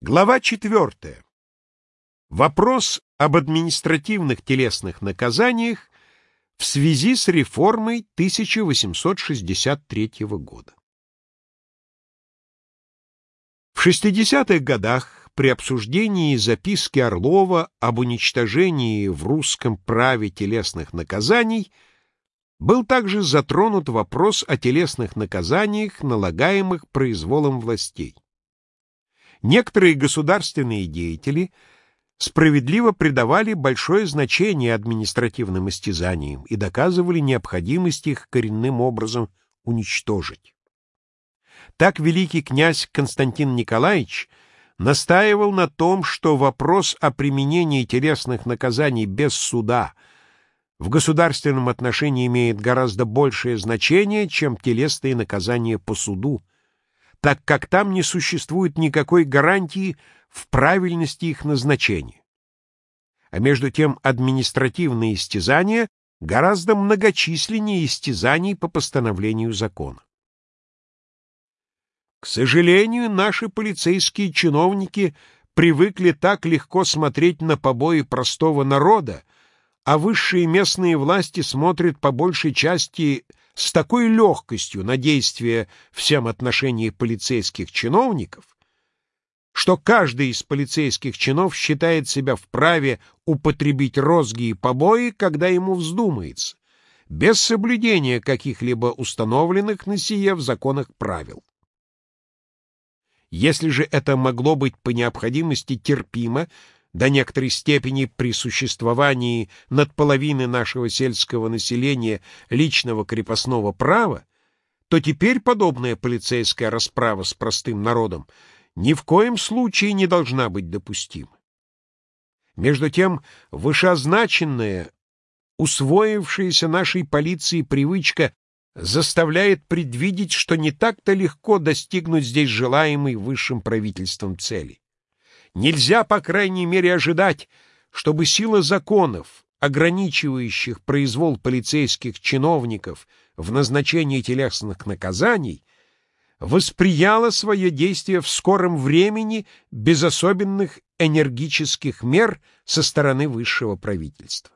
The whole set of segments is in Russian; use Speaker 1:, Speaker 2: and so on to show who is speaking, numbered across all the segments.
Speaker 1: Глава 4. Вопрос об административных телесных наказаниях в связи с реформой 1863 года. В 60-х годах при обсуждении записки Орлова об уничтожении в русском праве телесных наказаний был также затронут вопрос о телесных наказаниях, налагаемых произволом властей. Некоторые государственные деятели справедливо придавали большое значение административным истязаниям и доказывали необходимость их коренным образом уничтожить. Так великий князь Константин Николаевич настаивал на том, что вопрос о применении телесных наказаний без суда в государственном отношении имеет гораздо большее значение, чем телесные наказания по суду, так как там не существует никакой гарантии в правильности их назначения. А между тем административные истязания гораздо многочисленнее истязаний по постановлению закона. К сожалению, наши полицейские чиновники привыкли так легко смотреть на побои простого народа, а высшие местные власти смотрят по большей части с такой легкостью на действия всем отношении полицейских чиновников, что каждый из полицейских чинов считает себя вправе употребить розги и побои, когда ему вздумается, без соблюдения каких-либо установленных на сие в законах правил. Если же это могло быть по необходимости терпимо, до некоторой степени при существовании над половины нашего сельского населения личного крепостного права, то теперь подобная полицейская расправа с простым народом ни в коем случае не должна быть допустима. Между тем, вышеозначенная, усвоившаяся нашей полиции привычка заставляет предвидеть, что не так-то легко достигнуть здесь желаемой высшим правительством цели. Нельзя, по крайней мере, ожидать, чтобы сила законов, ограничивающих произвол полицейских чиновников в назначении телесных наказаний, восприяла свое действие в скором времени без особенных энергических мер со стороны высшего правительства.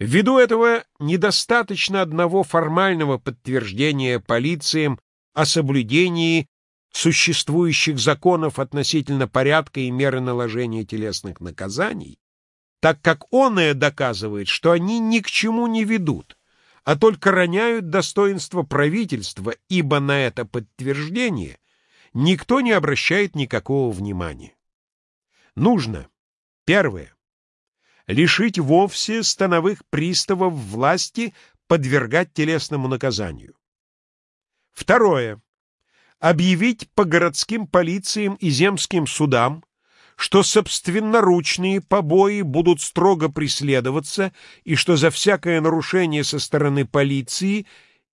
Speaker 1: Ввиду этого недостаточно одного формального подтверждения полициям о соблюдении существующих законов относительно порядка и меры наложения телесных наказаний, так как оное доказывает, что они ни к чему не ведут, а только роняют достоинство правительства, ибо на это подтверждение никто не обращает никакого внимания. Нужно, первое, лишить вовсе становых приставов власти подвергать телесному наказанию. Второе, объявить по городским полициям и земским судам, что собственноручные побои будут строго преследоваться и что за всякое нарушение со стороны полиции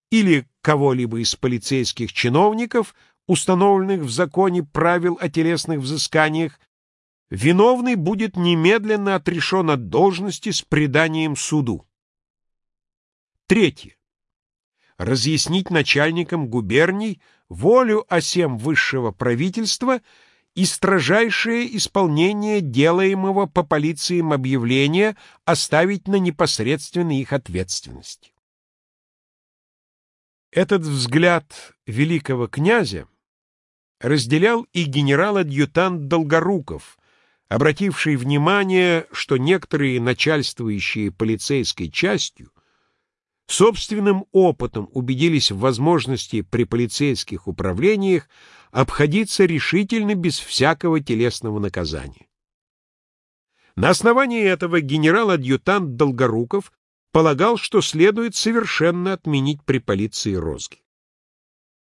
Speaker 1: или кого-либо из полицейских чиновников, установленных в законе правил о телесных взысканиях, виновный будет немедленно отрешен от должности с преданием суду. Третье разъяснить начальникам губерний волю осем высшего правительства и строжайшее исполнение делаемого по полициям объявления оставить на непосредственной их ответственности. Этот взгляд великого князя разделял и генерал-адъютант Долгоруков, обративший внимание, что некоторые начальствующие полицейской частью собственным опытом убедились в возможности при полицейских управлениях обходиться решительно без всякого телесного наказания. На основании этого генерал-адъютант Долгоруков полагал, что следует совершенно отменить при полиции розги.